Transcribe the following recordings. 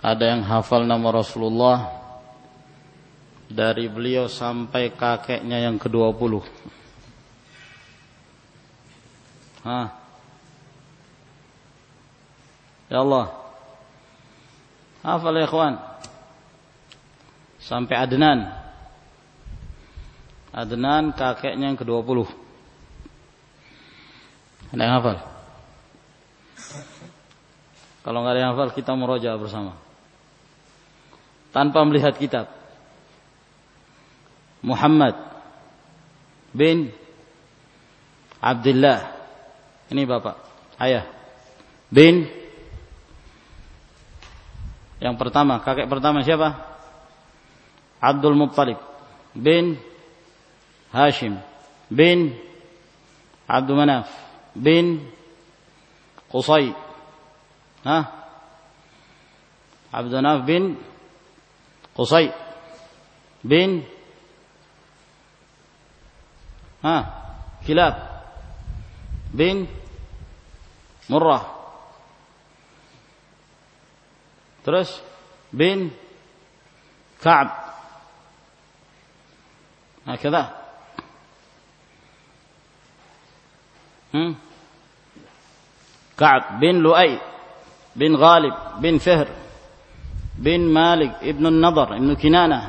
Ada yang hafal nama Rasulullah dari beliau sampai kakeknya yang ke-20. Hah? Ya Allah. Hafal ya ikhwan. Sampai Adnan. Adnan kakeknya yang ke-20. Ada yang hafal? Kalau nggak ada yang hafal kita meroja bersama tanpa melihat kitab. Muhammad bin Abdullah. Ini bapak, ayah. Bin yang pertama, kakek pertama siapa? Abdul Muttalib bin Hashim bin Abdul Manaf bin Qusay. Hah? Abdul Manaf bin قصي بن ها كلاب بن مرة. terus bin كعب. هكذا. كعب بن لؤي بن غالب بن فهر. بن مالك ابن النضر ابن كنانة.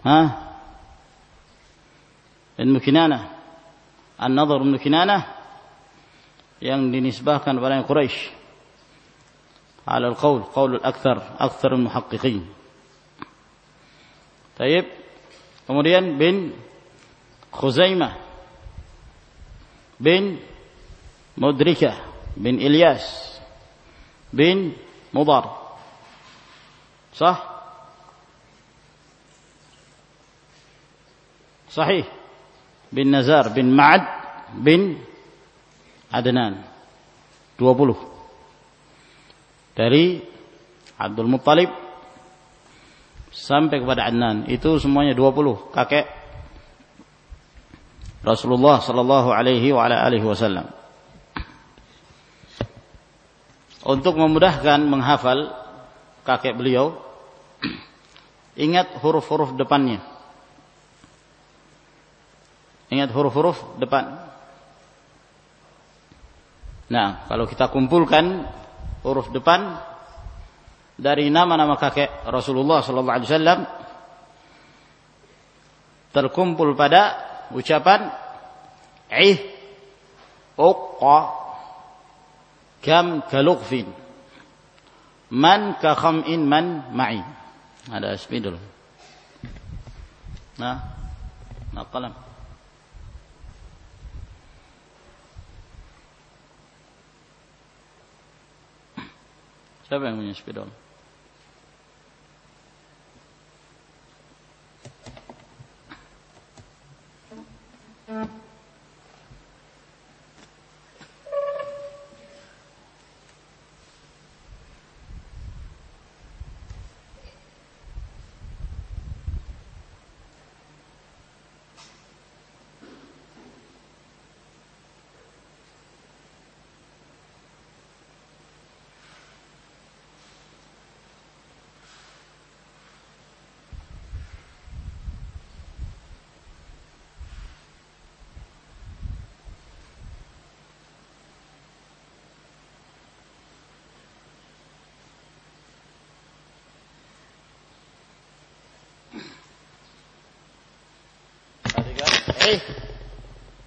ها؟ ابن كنانة. النضر ابن كنانة yang dinisbahkan kepada Quraisy على القول قول الأكثر أكثر المحققين. طيب kemudian bin Khuzaimah bin Mudrikah بن إلياس. بن مضر صح صحيح بن نزار بن معد بن Adnan 20 dari Abdul Muttalib sampai kepada Adnan itu semuanya 20 kakek Rasulullah sallallahu alaihi wa ala alihi wasallam Untuk memudahkan menghafal kakek beliau. Ingat huruf-huruf depannya. Ingat huruf-huruf depan. Nah kalau kita kumpulkan huruf depan dari nama-nama kakek Rasulullah sallallahu alaihi wasallam terkumpul pada ucapan ih Kam kalugfin. Man ka kham'in man ma'i. Ada asmi dulu. Nah, nah kalam. Siapa yang punya spidol?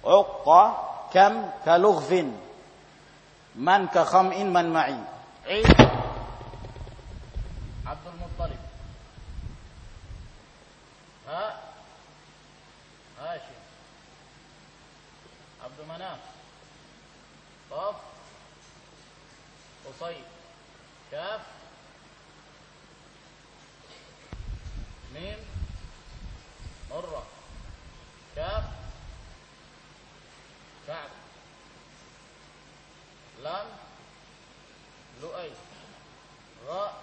عقة كم كلغف. من كخمء من معي. عيد. عبد المطلب. ها؟ هاشم عبد مناف. قاف قصي. كاف ميم. مرة. كاف كعب لام لؤي. غاء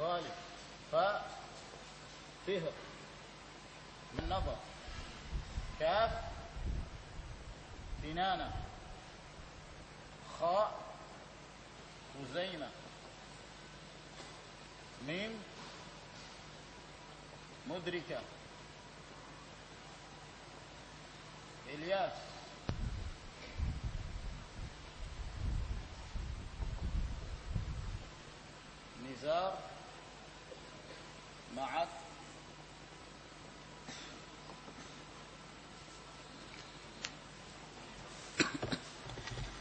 غالب. فاء فهر. نظر. كاف بنانة خاء خزيمة ميم مدركة. Ilyas Nizar. Ma'at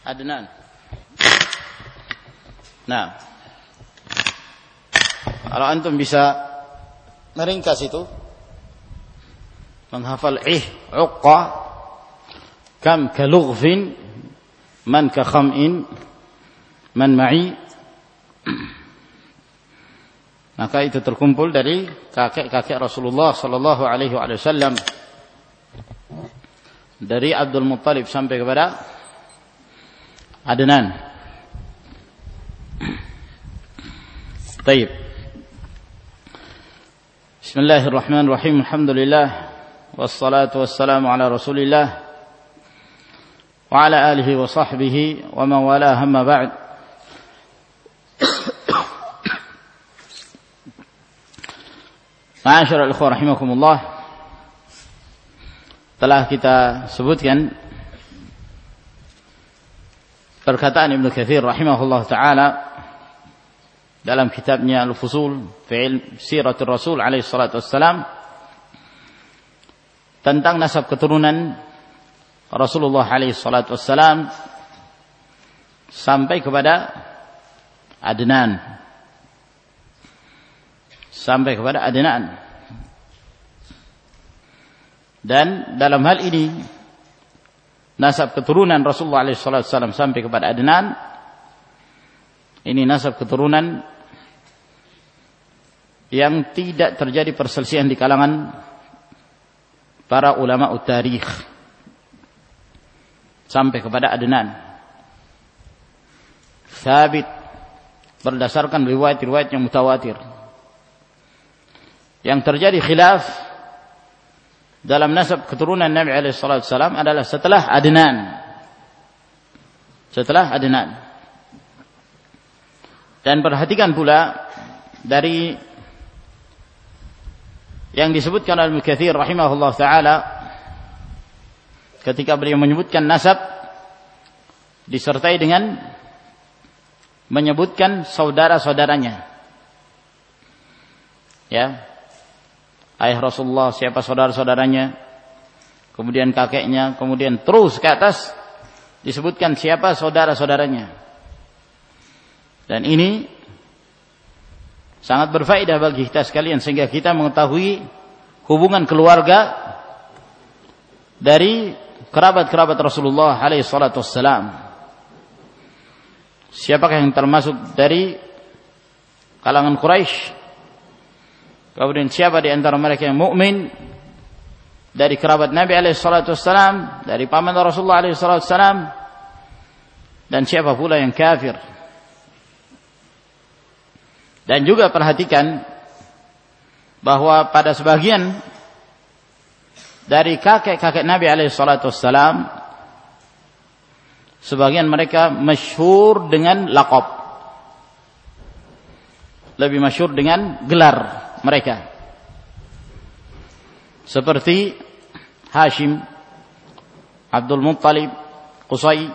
Adnan. Nah Kalau antum bisa meringkas itu menghafal ih uqqa كم كلغف من كخمء من معي maka itu terkumpul dari kakek-kakek Rasulullah sallallahu alaihi wasallam dari Abdul Muttalib sampai kepada Adnan Baik Bismillahirrahmanirrahim Alhamdulillah wassalatu wassalamu ala Rasulillah وعلى آله وصحبه ومن والاه أما بعد معاشر الإخوة رحمكم الله telah kita sebutkan perkataan Ibnu Katsir rahimahullah taala dalam kitabnya Al-Fusul fi Siratul Rasul alaihi salatu wassalam tentang nasab keturunan Rasulullah alaihi salatu sampai kepada Adnan. Sampai kepada Adnan. Dan dalam hal ini nasab keturunan Rasulullah SAW sampai kepada Adnan ini nasab keturunan yang tidak terjadi perselisihan di kalangan para ulama utarikh sampai kepada Adnan sabit berdasarkan riwayat-riwayat yang mutawatir yang terjadi khilaf dalam nasab keturunan Nabi alaihi adalah setelah Adnan. Setelah Adnan. Dan perhatikan pula dari yang disebutkan oleh Mukathir rahimahullah taala ketika beliau menyebutkan nasab disertai dengan menyebutkan saudara-saudaranya. Ya, ayah Rasulullah, siapa saudara-saudaranya, kemudian kakeknya, kemudian terus ke atas disebutkan siapa saudara-saudaranya. Dan ini sangat berfaedah bagi kita sekalian sehingga kita mengetahui hubungan keluarga dari kerabat-kerabat Rasulullah alaihi salatu wassalam. Siapakah yang termasuk dari kalangan Quraisy Kemudian siapa di antara mereka yang mukmin dari kerabat Nabi alaihi salatu wassalam, dari paman Rasulullah alaihi salatu wassalam dan siapa pula yang kafir. Dan juga perhatikan bahwa pada sebagian dari kakek-kakek Nabi alaihi salatu sebagian mereka masyhur dengan laqab lebih masyhur dengan gelar mereka. Seperti Hashim, Abdul Muttalib, Qusay.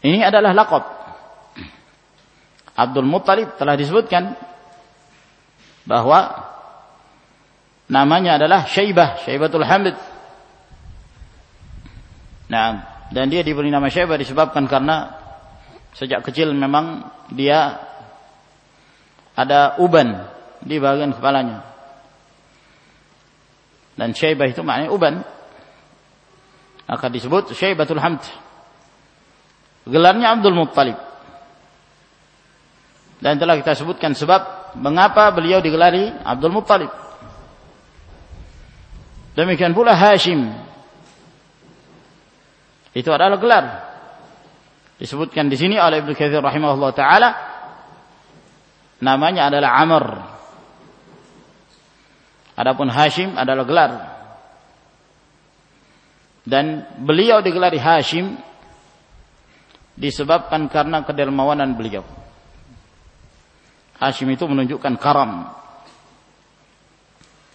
Ini adalah laqab. Abdul Muttalib telah disebutkan bahwa namanya adalah Syaibah, Syaibatul Hamid. Nah, dan dia diberi nama Syaibah disebabkan karena sejak kecil memang dia ada uban di bagian kepalanya. Dan syaibah itu maknanya uban. Maka disebut syaibatul hamd. Gelarnya Abdul Muttalib. Dan telah kita sebutkan sebab mengapa beliau digelari Abdul Muttalib. Demikian pula Hashim. Itu adalah gelar. Disebutkan di sini oleh Ibnu Katsir rahimahullah taala namanya adalah Amr. Adapun Hashim adalah gelar. Dan beliau digelari Hashim disebabkan karena kedermawanan beliau. Hashim itu menunjukkan karam.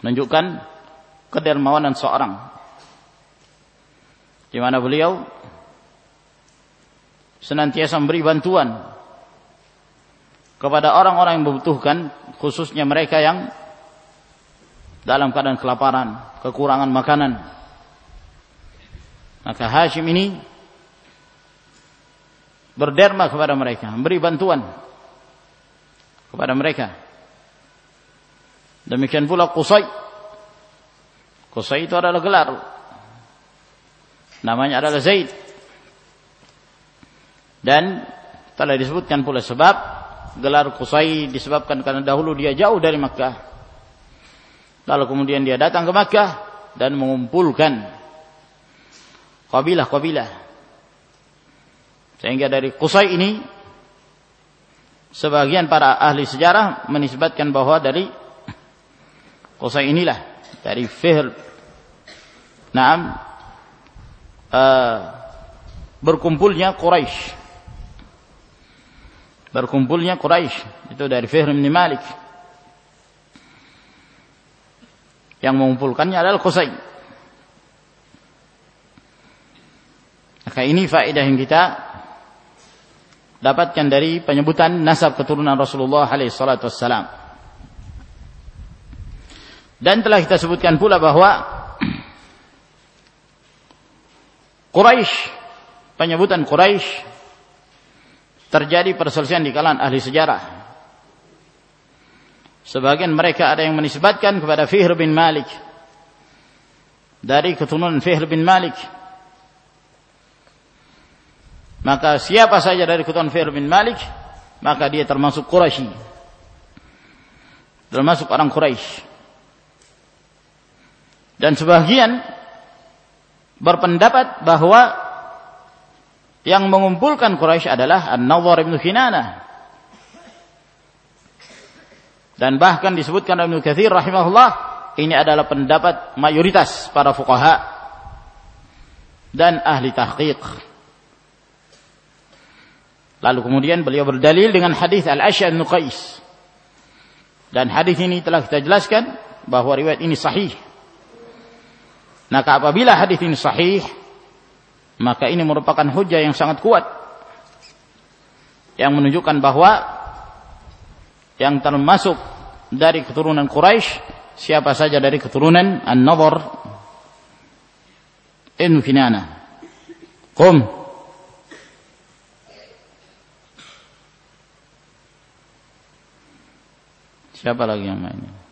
Menunjukkan kedermawanan seorang. Di mana beliau senantiasa memberi bantuan kepada orang-orang yang membutuhkan, khususnya mereka yang dalam keadaan kelaparan, kekurangan makanan. Maka Hashim ini berderma kepada mereka, memberi bantuan kepada mereka. Demikian pula Qusay. Qusay itu adalah gelar. Namanya adalah Zaid. Dan telah disebutkan pula sebab gelar Qusay disebabkan karena dahulu dia jauh dari Makkah. Lalu kemudian dia datang ke Makkah dan mengumpulkan kabilah-kabilah sehingga dari Qusay ini sebagian para ahli sejarah menisbatkan bahwa dari Qusay inilah dari Fihr. Naam. Uh, berkumpulnya Quraisy berkumpulnya Quraisy itu dari Fihr bin Malik. Yang mengumpulkannya adalah Qusay maka ini faedah yang kita dapatkan dari penyebutan nasab keturunan Rasulullah alaihi salatu wassalam. Dan telah kita sebutkan pula bahwa Quraisy penyebutan Quraisy terjadi perselisihan di kalangan ahli sejarah. Sebagian mereka ada yang menisbatkan kepada Fihr bin Malik. Dari keturunan Fihr bin Malik. Maka siapa saja dari keturunan Fihr bin Malik maka dia termasuk Quraisy termasuk orang Quraisy dan sebagian berpendapat bahwa yang mengumpulkan Quraisy adalah An-Nawwar bin Kinana dan bahkan disebutkan Ibnu Katsir rahimahullah ini adalah pendapat mayoritas para fuqaha dan ahli tahqiq Lalu kemudian beliau berdalil dengan hadis Al-Asya bin Qais. Dan hadis ini telah kita jelaskan bahwa riwayat ini sahih. Maka apabila hadis ini sahih, maka ini merupakan hujah yang sangat kuat yang menunjukkan bahwa yang termasuk dari keturunan Quraisy siapa saja dari keturunan An-Nadhr Ibn Kinana. Qum Siapa lagi yang main?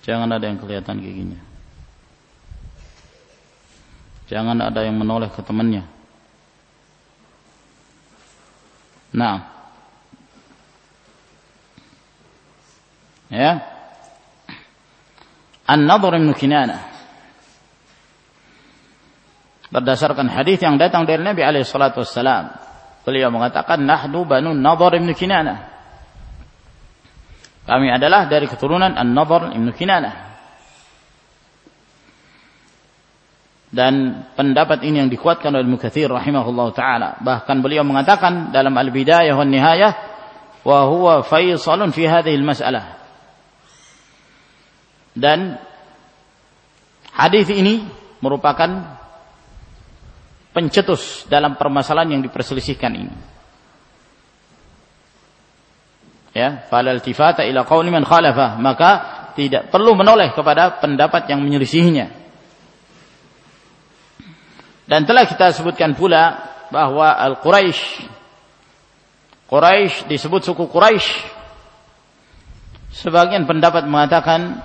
Jangan ada yang kelihatan giginya. Jangan ada yang menoleh ke temannya. Nah. Ya. An-Nadhr bin Kinana. Berdasarkan hadis yang datang dari Nabi alaihi salatu wassalam Beliau mengatakan nahnu banu Nadhr ibn Kinanah. Kami adalah dari keturunan An-Nadhr ibn Kinanah. Dan pendapat ini yang dikuatkan oleh Mukathir rahimahullah taala. Bahkan beliau mengatakan dalam Al-Bidayah wa Nihayah huwa faisalun fi hadhihi al-mas'alah. Dan hadis ini merupakan pencetus dalam permasalahan yang diperselisihkan ini. Ya, falal tifata ila qauli man maka tidak perlu menoleh kepada pendapat yang menyelisihinya. Dan telah kita sebutkan pula bahwa Al-Quraisy Quraisy disebut suku Quraisy. Sebagian pendapat mengatakan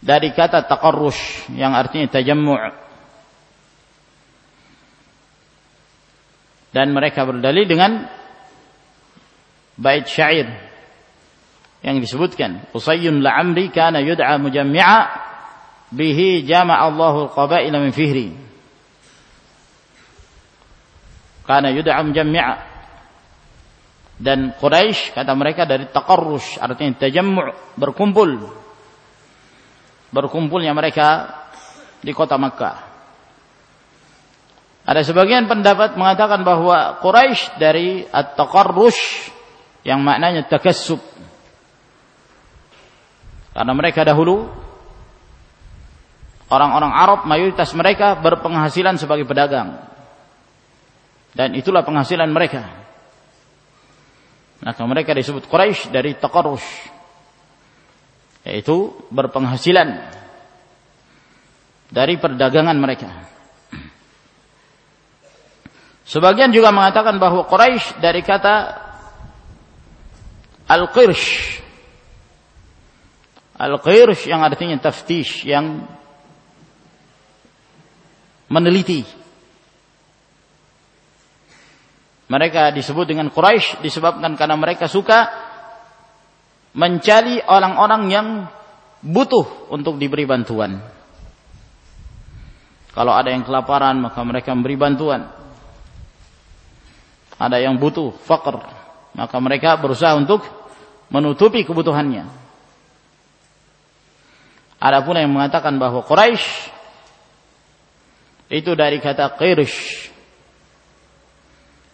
dari kata taqarrush yang artinya tajammu' dan mereka berdalil dengan bait syair yang disebutkan Usayyun la'amri kana yud'a mujammi'a bihi jama'a Allahu al-qabaila min fihri. Kana yud'a mujammi'a. Dan Quraisy kata mereka dari taqarrush artinya tajammu' berkumpul. Berkumpulnya mereka di kota Makkah. Ada sebagian pendapat mengatakan bahwa Quraisy dari at-taqarrush yang maknanya takassub. Karena mereka dahulu orang-orang Arab mayoritas mereka berpenghasilan sebagai pedagang. Dan itulah penghasilan mereka. Maka mereka disebut Quraisy dari taqarrush. Yaitu berpenghasilan dari perdagangan mereka. Sebagian juga mengatakan bahwa Quraisy dari kata al-qirsh. Al-qirsh yang artinya taftish, yang meneliti. Mereka disebut dengan Quraisy disebabkan karena mereka suka mencari orang-orang yang butuh untuk diberi bantuan. Kalau ada yang kelaparan maka mereka memberi bantuan ada yang butuh fakir maka mereka berusaha untuk menutupi kebutuhannya. Ada pun yang mengatakan bahwa Quraisy itu dari kata qirsh.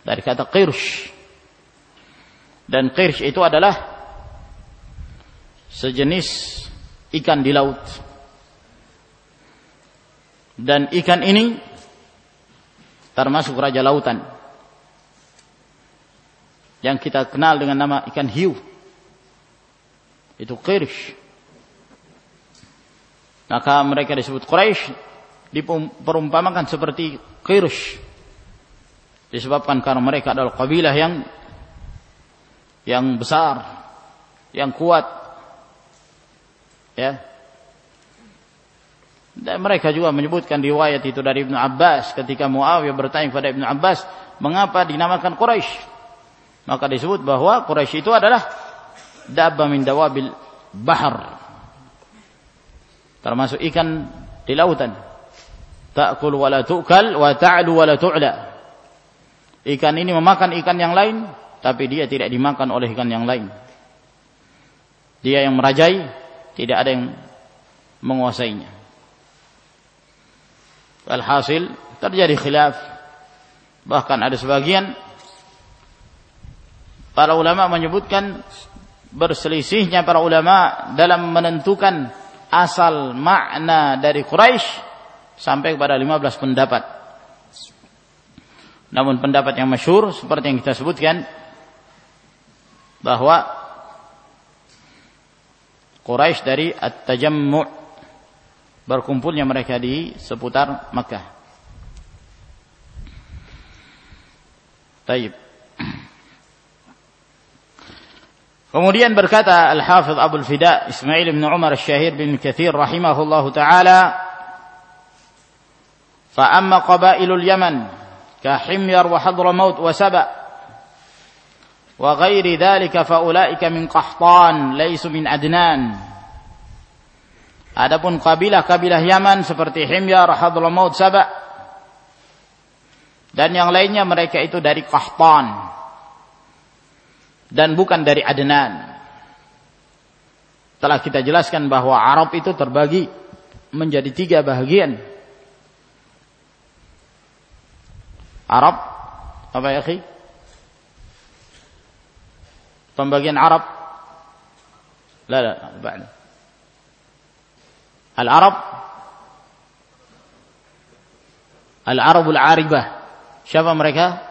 Dari kata qirsh. Dan qirsh itu adalah sejenis ikan di laut. Dan ikan ini termasuk raja lautan. Yang kita kenal dengan nama ikan hiu. Itu qirsh. Maka mereka disebut Quraisy diperumpamakan seperti qirsh. Disebabkan karena mereka adalah kabilah yang yang besar, yang kuat. Ya. Dan mereka juga menyebutkan riwayat itu dari Ibnu Abbas ketika Muawiyah bertanya kepada Ibnu Abbas, "Mengapa dinamakan Quraisy?" maka disebut bahwa Quraisy itu adalah dabba min dawabil bahar. Termasuk ikan di lautan. Ta'kul wa la tu'kal wa ta'lu wa la tu'la. Ikan ini memakan ikan yang lain tapi dia tidak dimakan oleh ikan yang lain. Dia yang merajai tidak ada yang menguasainya. Alhasil terjadi khilaf. Bahkan ada sebagian para ulama menyebutkan berselisihnya para ulama dalam menentukan asal makna dari Quraisy sampai kepada 15 pendapat. Namun pendapat yang masyhur seperti yang kita sebutkan bahwa Quraisy dari At-Tajammu' berkumpulnya mereka di seputar Makkah. Taib. Kemudian berkata Al-Hafidh Abu Fida Ismail bin Umar Al-Syahir bin Kathir rahimahullah taala fa amma qabailul Yaman ka Himyar wa Hadramaut wa Saba wa ghairi dhalika fa ulaika min Qahtan laisu min Adnan Adapun kabilah-kabilah Yaman seperti Himyar, Hadramaut, Saba dan yang lainnya mereka itu dari Qahtan dan bukan dari Adnan. Telah kita jelaskan bahwa Arab itu terbagi menjadi tiga bagian. Arab apa ya, khi? Pembagian Arab. La la. Al-Arab Al-Arabul Aribah. Siapa mereka?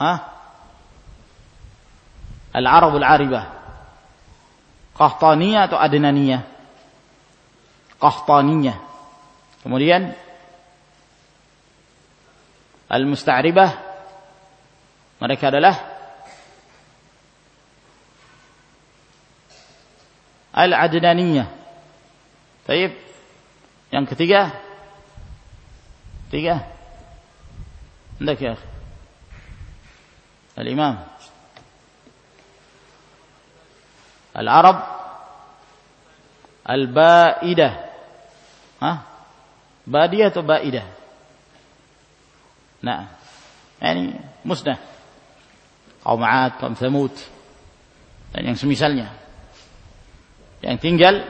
ها؟ العرب العربة قهطانية أو أدنانية؟ قهطانية kemudian المستعربة. mereka له. العدنانية. طيب. yang ketiga. Tiga. عندك يا أخي الإمام العرب البائدة ها بادية بائدة نعم يعني musnah kaum Ad, kaum Thamud dan yang semisalnya yang tinggal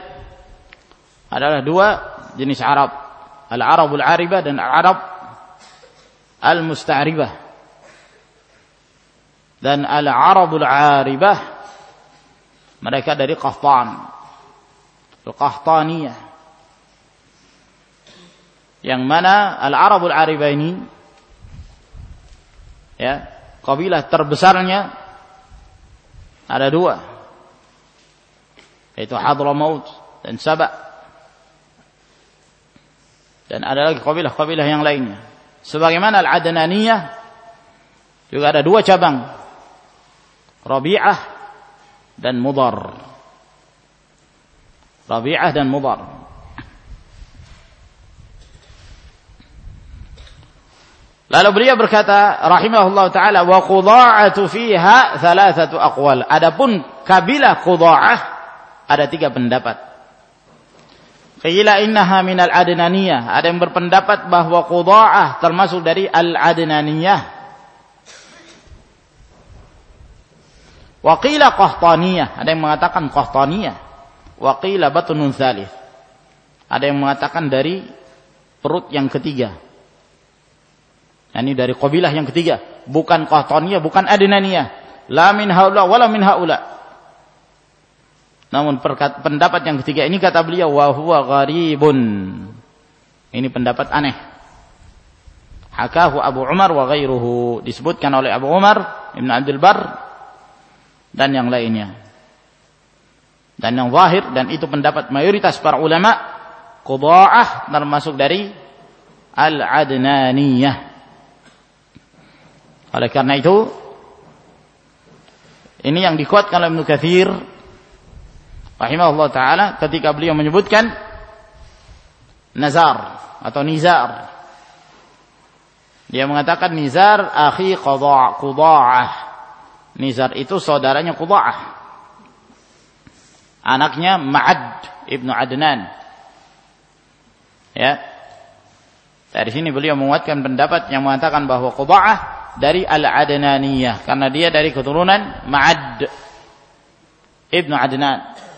adalah dua jenis Arab. Al-Arabul Aribah dan Al-Arab Al-Musta'ribah. Dan Al-Arabul Aribah mereka dari Qahtan. Al-Qahtaniyah. Yang mana Al-Arabul Aribah ini ya, kabilah terbesarnya ada dua. Yaitu Hadramaut dan Sabah dan ada lagi kabilah-kabilah yang lainnya. Sebagaimana Al-Adnaniyah juga ada dua cabang. Rabi'ah dan Mudar. Rabi'ah dan Mudar. Lalu beliau berkata rahimahullah taala wa qudha'atu fiha thalathatu aqwal. Adapun kabilah Qudha'ah ada tiga pendapat. Qila innaha minal adnaniyah. Ada yang berpendapat bahwa Qudha'ah termasuk dari al-adnaniyah. Wa qila qahtaniyah. Ada yang mengatakan qahtaniyah. Wa qila batnun thalith. Ada yang mengatakan dari perut yang ketiga. Ini dari kabilah yang ketiga, bukan qahtaniyah, bukan adnaniyah. La min haula wala min haula. Namun pendapat yang ketiga ini kata beliau wa huwa gharibun. Ini pendapat aneh. Hakahu Abu Umar wa ghairuhu disebutkan oleh Abu Umar Ibn Abdul Bar dan yang lainnya. Dan yang zahir dan itu pendapat mayoritas para ulama qudha'ah termasuk dari al-adnaniyah. Oleh karena itu ini yang dikuatkan oleh Ibnu Katsir rahimahullah taala ketika beliau menyebutkan nazar atau nizar dia mengatakan nizar akhi qada' quda'ah nizar itu saudaranya quda'ah anaknya Ma'ad ibnu Adnan. Ya. Dari sini beliau menguatkan pendapat yang mengatakan bahwa quda'ah dari al-Adnaniyah. Karena dia dari keturunan Ma'ad ibnu Adnan